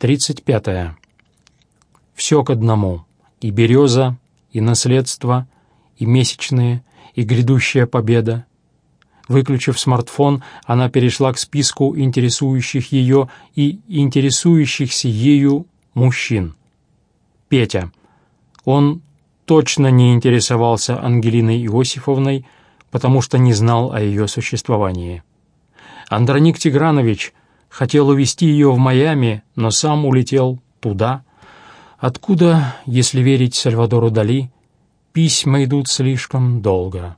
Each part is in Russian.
35. Все к одному. И береза, и наследство, и месячные, и грядущая победа. Выключив смартфон, она перешла к списку интересующих ее и интересующихся ею мужчин. Петя. Он точно не интересовался Ангелиной Иосифовной, потому что не знал о ее существовании. Андроник Тигранович хотел увезти ее в Майами, но сам улетел туда, откуда, если верить Сальвадору Дали, письма идут слишком долго.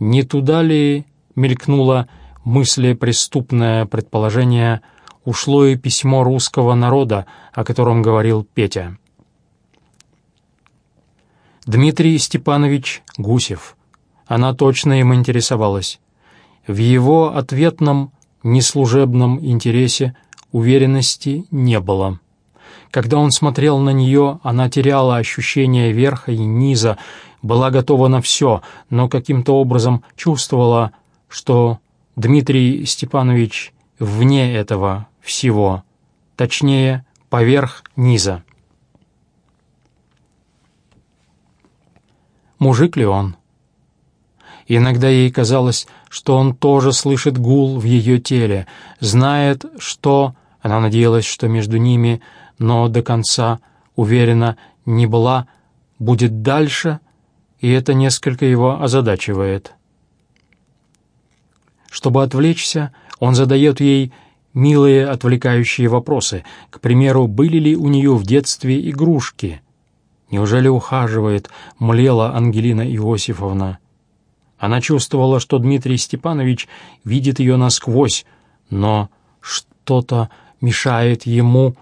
Не туда ли мелькнуло мыслепреступное предположение, ушло и письмо русского народа, о котором говорил Петя. Дмитрий Степанович Гусев. Она точно им интересовалась. В его ответном неслужебном интересе уверенности не было. Когда он смотрел на нее, она теряла ощущение верха и низа, была готова на все, но каким-то образом чувствовала, что Дмитрий Степанович вне этого всего, точнее, поверх низа. Мужик ли он? Иногда ей казалось, что он тоже слышит гул в ее теле, знает, что... Она надеялась, что между ними, но до конца уверена не была, будет дальше, и это несколько его озадачивает. Чтобы отвлечься, он задает ей милые отвлекающие вопросы. К примеру, были ли у нее в детстве игрушки? Неужели ухаживает, млела Ангелина Иосифовна? Она чувствовала, что Дмитрий Степанович видит ее насквозь, но что-то мешает ему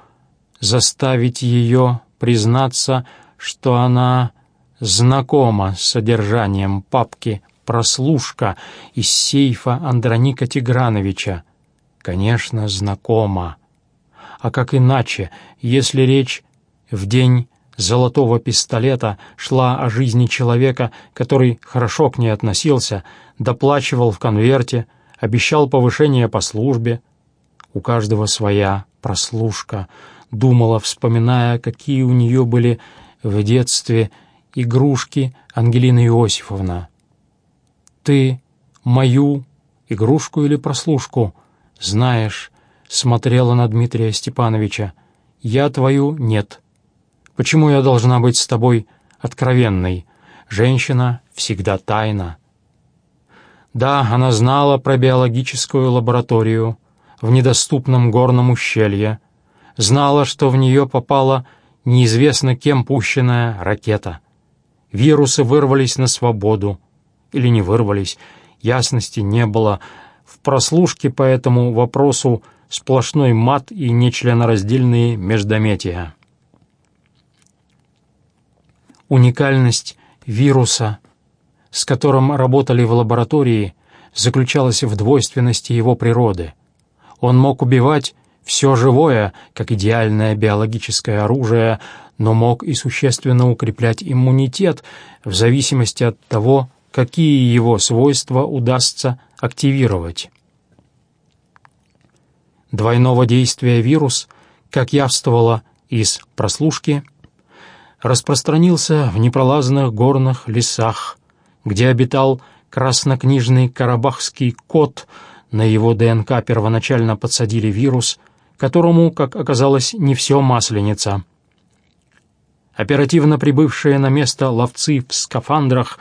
заставить ее признаться, что она знакома с содержанием папки «Прослушка» из сейфа Андроника Тиграновича. Конечно, знакома. А как иначе, если речь в день золотого пистолета шла о жизни человека, который хорошо к ней относился, доплачивал в конверте, обещал повышение по службе. У каждого своя прослушка, думала, вспоминая, какие у нее были в детстве игрушки Ангелина Иосифовна. «Ты мою игрушку или прослушку знаешь?» — смотрела на Дмитрия Степановича. «Я твою нет». Почему я должна быть с тобой откровенной? Женщина всегда тайна. Да, она знала про биологическую лабораторию в недоступном горном ущелье, знала, что в нее попала неизвестно кем пущенная ракета. Вирусы вырвались на свободу. Или не вырвались, ясности не было. В прослушке по этому вопросу сплошной мат и нечленораздельные междометия уникальность вируса, с которым работали в лаборатории, заключалась в двойственности его природы. Он мог убивать все живое, как идеальное биологическое оружие, но мог и существенно укреплять иммунитет в зависимости от того, какие его свойства удастся активировать. Двойного действия вирус, как явствовало из прослушки, распространился в непролазных горных лесах, где обитал краснокнижный карабахский кот, на его ДНК первоначально подсадили вирус, которому, как оказалось, не все масленица. Оперативно прибывшие на место ловцы в скафандрах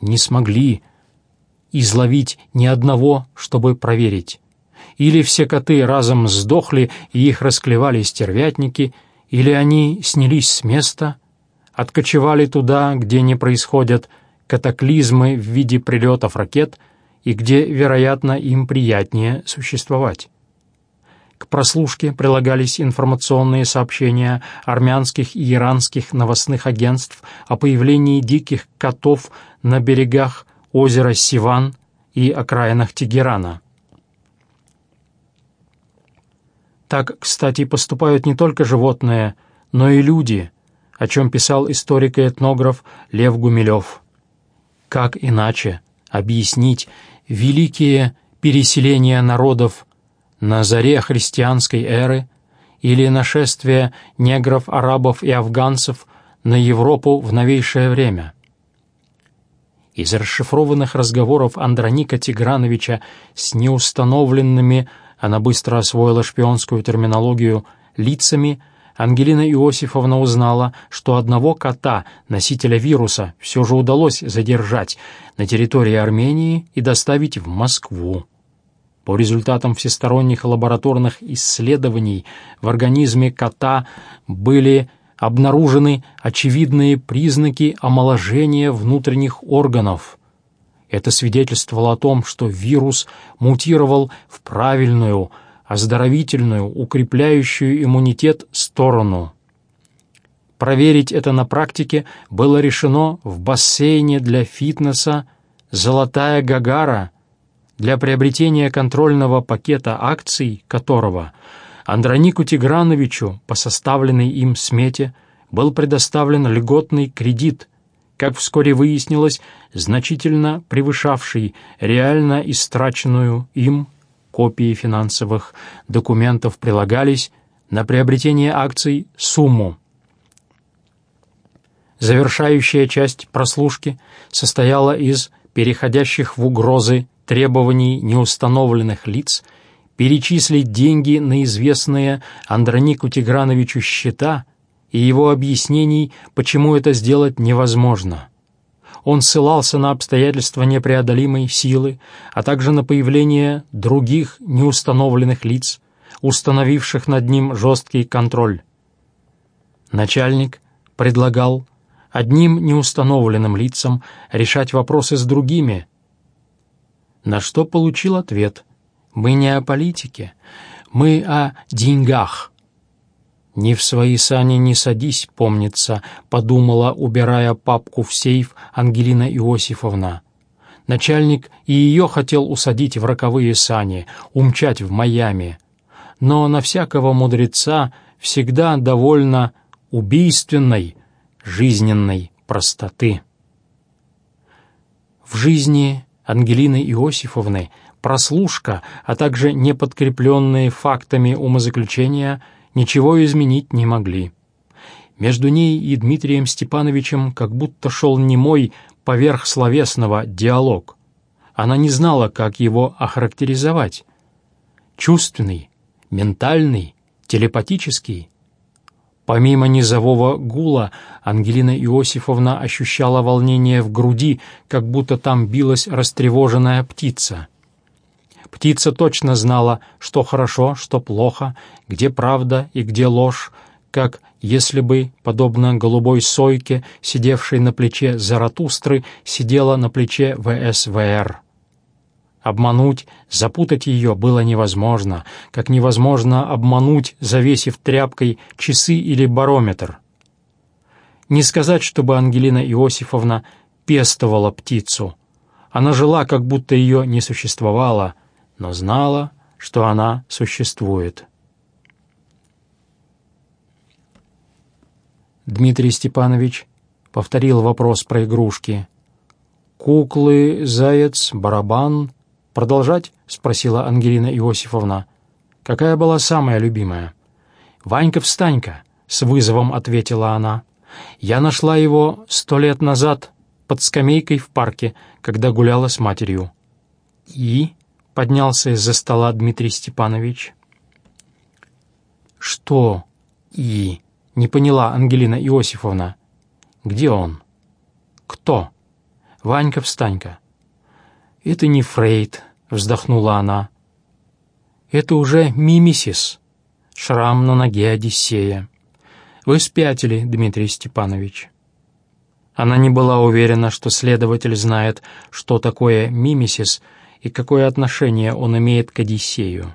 не смогли изловить ни одного, чтобы проверить. Или все коты разом сдохли и их расклевали стервятники, или они снялись с места — откочевали туда, где не происходят катаклизмы в виде прилетов ракет и где, вероятно, им приятнее существовать. К прослушке прилагались информационные сообщения армянских и иранских новостных агентств о появлении диких котов на берегах озера Сиван и окраинах Тегерана. Так, кстати, поступают не только животные, но и люди – о чем писал историк и этнограф Лев Гумилев. Как иначе объяснить великие переселения народов на заре христианской эры или нашествие негров, арабов и афганцев на Европу в новейшее время. Из расшифрованных разговоров Андроника Тиграновича с неустановленными, она быстро освоила шпионскую терминологию, лицами, Ангелина Иосифовна узнала, что одного кота, носителя вируса, все же удалось задержать на территории Армении и доставить в Москву. По результатам всесторонних лабораторных исследований в организме кота были обнаружены очевидные признаки омоложения внутренних органов. Это свидетельствовало о том, что вирус мутировал в правильную, оздоровительную, укрепляющую иммунитет сторону. Проверить это на практике было решено в бассейне для фитнеса «Золотая Гагара», для приобретения контрольного пакета акций которого Андронику Тиграновичу по составленной им смете был предоставлен льготный кредит, как вскоре выяснилось, значительно превышавший реально истраченную им копии финансовых документов прилагались на приобретение акций сумму. Завершающая часть прослушки состояла из переходящих в угрозы требований неустановленных лиц перечислить деньги на известные Андронику Тиграновичу счета и его объяснений, почему это сделать невозможно. Он ссылался на обстоятельства непреодолимой силы, а также на появление других неустановленных лиц, установивших над ним жесткий контроль. Начальник предлагал одним неустановленным лицам решать вопросы с другими, на что получил ответ «Мы не о политике, мы о деньгах». «Ни в свои сани не садись, помнится», — подумала, убирая папку в сейф Ангелина Иосифовна. Начальник и ее хотел усадить в роковые сани, умчать в Майами. Но на всякого мудреца всегда довольно убийственной, жизненной простоты. В жизни Ангелины Иосифовны прослушка, а также неподкрепленные фактами умозаключения ничего изменить не могли. Между ней и Дмитрием Степановичем как будто шел немой поверх словесного диалог. Она не знала, как его охарактеризовать. Чувственный, ментальный, телепатический. Помимо низового гула, Ангелина Иосифовна ощущала волнение в груди, как будто там билась растревоженная птица. Птица точно знала, что хорошо, что плохо, где правда и где ложь, как если бы, подобно голубой сойке, сидевшей на плече Заратустры, сидела на плече ВСВР. Обмануть, запутать ее было невозможно, как невозможно обмануть, завесив тряпкой часы или барометр. Не сказать, чтобы Ангелина Иосифовна пестовала птицу. Она жила, как будто ее не существовало, но знала, что она существует. Дмитрий Степанович повторил вопрос про игрушки. «Куклы, заяц, барабан...» «Продолжать?» — спросила Ангелина Иосифовна. «Какая была самая любимая?» «Ванька-встанька», — с вызовом ответила она. «Я нашла его сто лет назад под скамейкой в парке, когда гуляла с матерью». «И?» — поднялся из-за стола Дмитрий Степанович. «Что «и?» — не поняла Ангелина Иосифовна. «Где он?» «Кто?» «Ванька-встанька». «Это не Фрейд», — вздохнула она. «Это уже мимисис, шрам на ноге Одиссея. Вы спятили, Дмитрий Степанович». Она не была уверена, что следователь знает, что такое мимисис и какое отношение он имеет к Одиссею.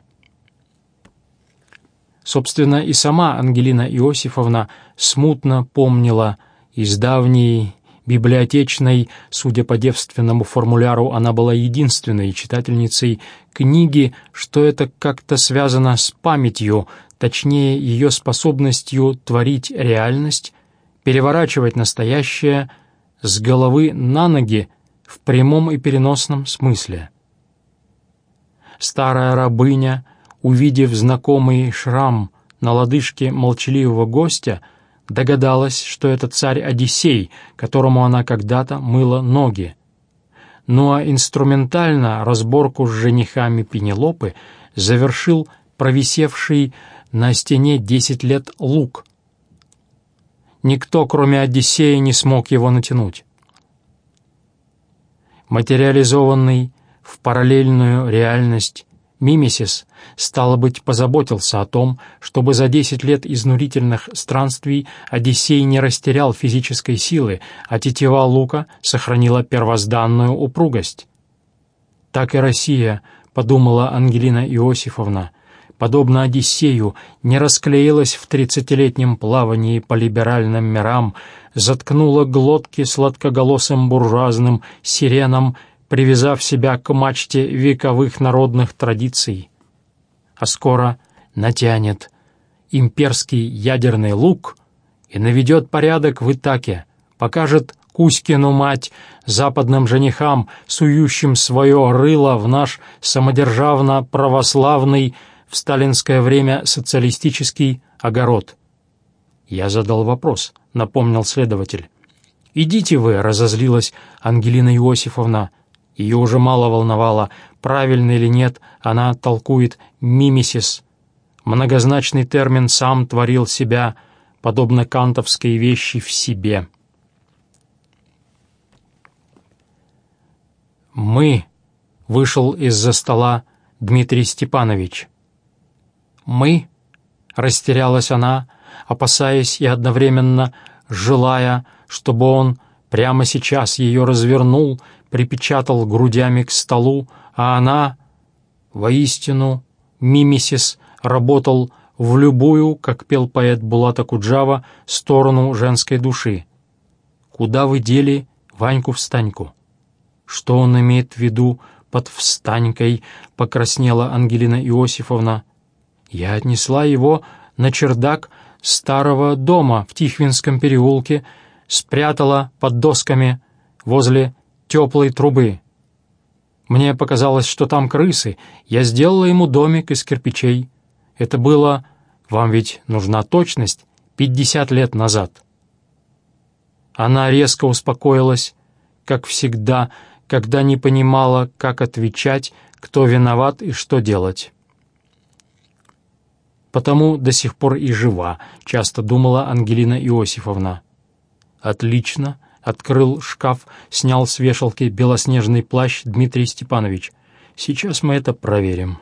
Собственно, и сама Ангелина Иосифовна смутно помнила из давней библиотечной, судя по девственному формуляру, она была единственной читательницей книги, что это как-то связано с памятью, точнее ее способностью творить реальность, переворачивать настоящее с головы на ноги в прямом и переносном смысле. Старая рабыня, увидев знакомый шрам на лодыжке молчаливого гостя, догадалась, что это царь Одиссей, которому она когда-то мыла ноги. Ну а инструментально разборку с женихами Пенелопы завершил провисевший на стене десять лет лук. Никто, кроме Одиссея, не смог его натянуть. Материализованный в параллельную реальность Мимесис, стало быть, позаботился о том, чтобы за десять лет изнурительных странствий Одиссей не растерял физической силы, а тетива лука сохранила первозданную упругость. Так и Россия, подумала Ангелина Иосифовна, подобно Одиссею, не расклеилась в тридцатилетнем плавании по либеральным мирам, заткнула глотки сладкоголосым буржуазным сиренам привязав себя к мачте вековых народных традиций. А скоро натянет имперский ядерный лук и наведет порядок в Итаке, покажет Кузькину мать западным женихам, сующим свое рыло в наш самодержавно-православный в сталинское время социалистический огород. Я задал вопрос, напомнил следователь. «Идите вы», — разозлилась Ангелина Иосифовна, — ее уже мало волновало, правильно или нет, она толкует «мимесис». Многозначный термин сам творил себя, подобно кантовской вещи в себе. «Мы», — вышел из-за стола Дмитрий Степанович. «Мы», — растерялась она, опасаясь и одновременно желая, чтобы он прямо сейчас ее развернул припечатал грудями к столу, а она, воистину, мимисис, работал в любую, как пел поэт Булата Куджава, сторону женской души. Куда вы дели Ваньку-встаньку? Что он имеет в виду под «встанькой», покраснела Ангелина Иосифовна. Я отнесла его на чердак старого дома в Тихвинском переулке, спрятала под досками возле теплой трубы. Мне показалось, что там крысы. Я сделала ему домик из кирпичей. Это было, вам ведь нужна точность, пятьдесят лет назад. Она резко успокоилась, как всегда, когда не понимала, как отвечать, кто виноват и что делать. Потому до сих пор и жива, часто думала Ангелина Иосифовна. Отлично, Открыл шкаф, снял с вешалки белоснежный плащ Дмитрий Степанович. «Сейчас мы это проверим».